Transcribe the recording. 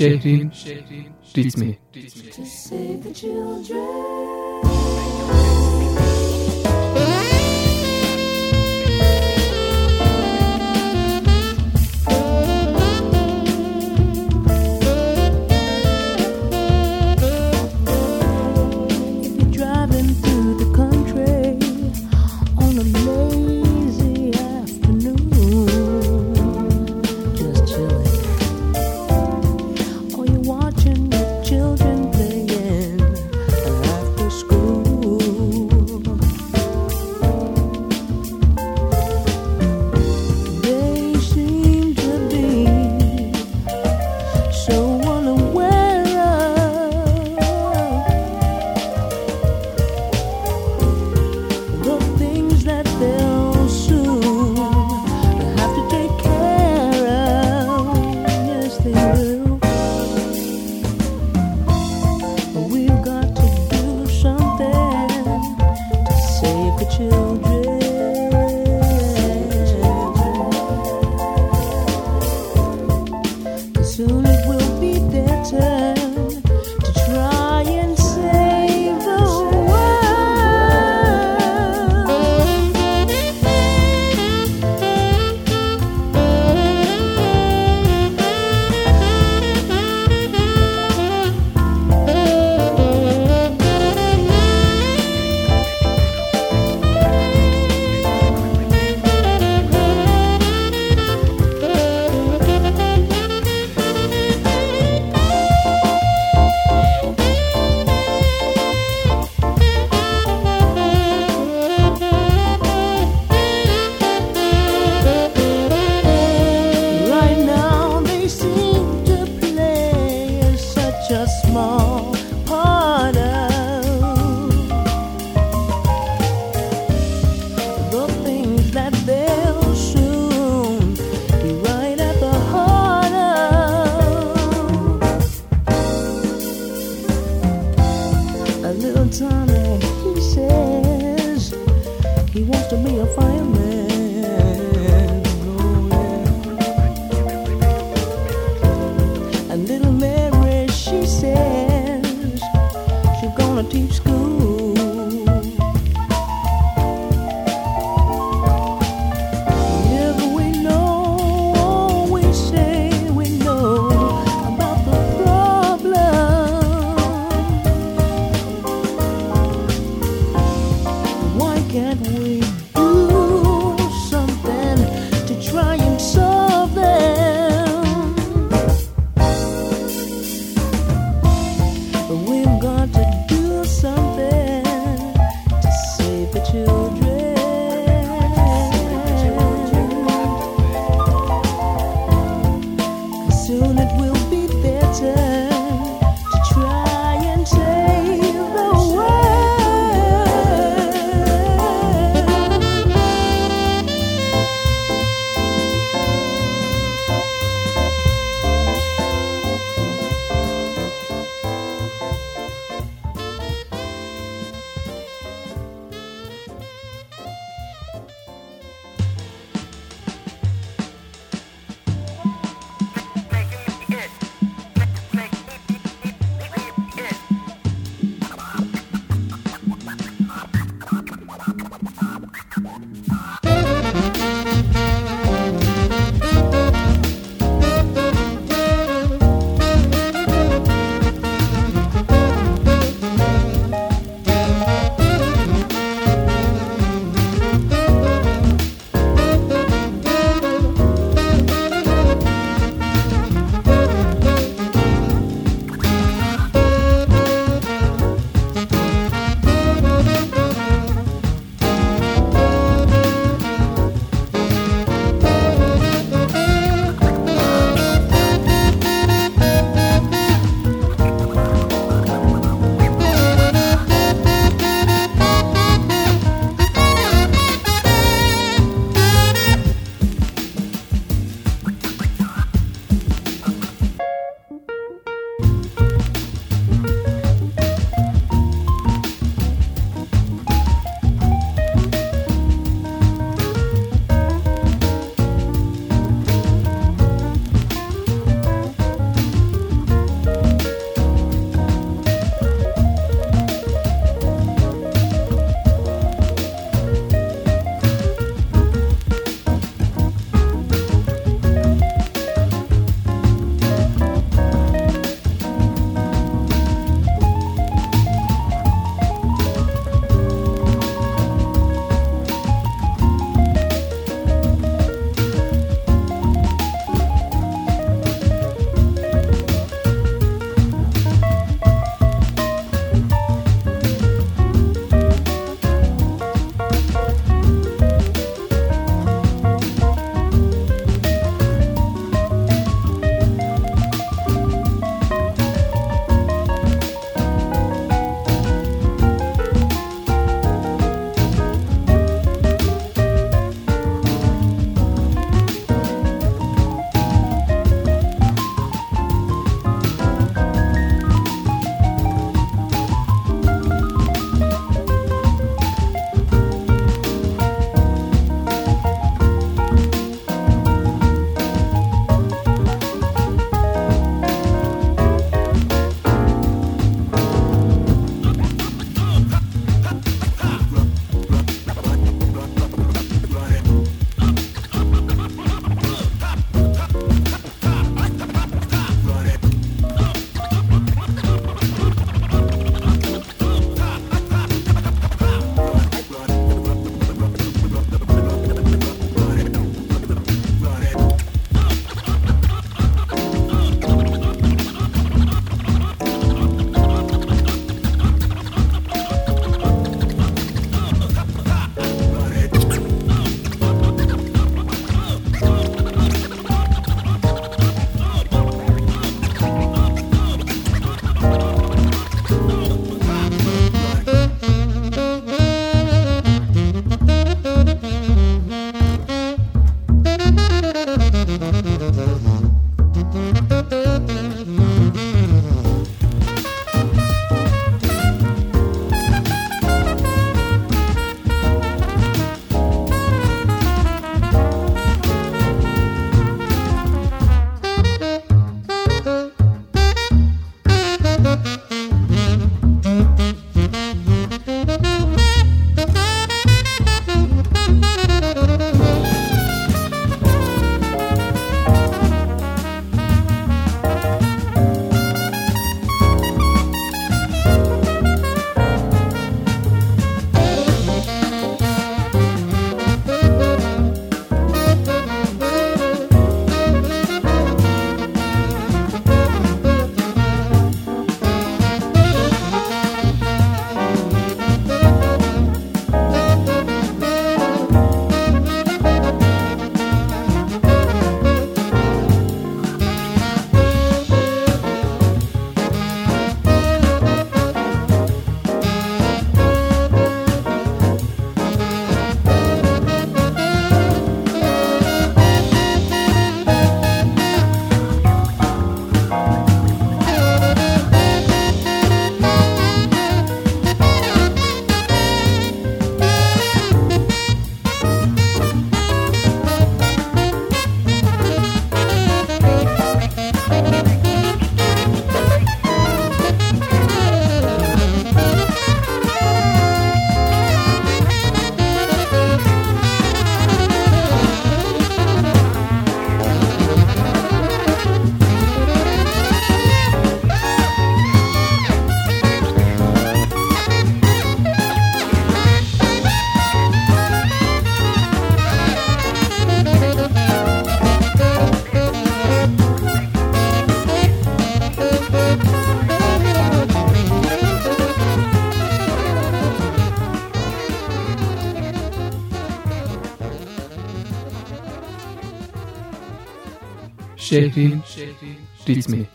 Yoga. Yoga. şehrin ritmi. to save the children. soon it will. Şehrin ritmi. I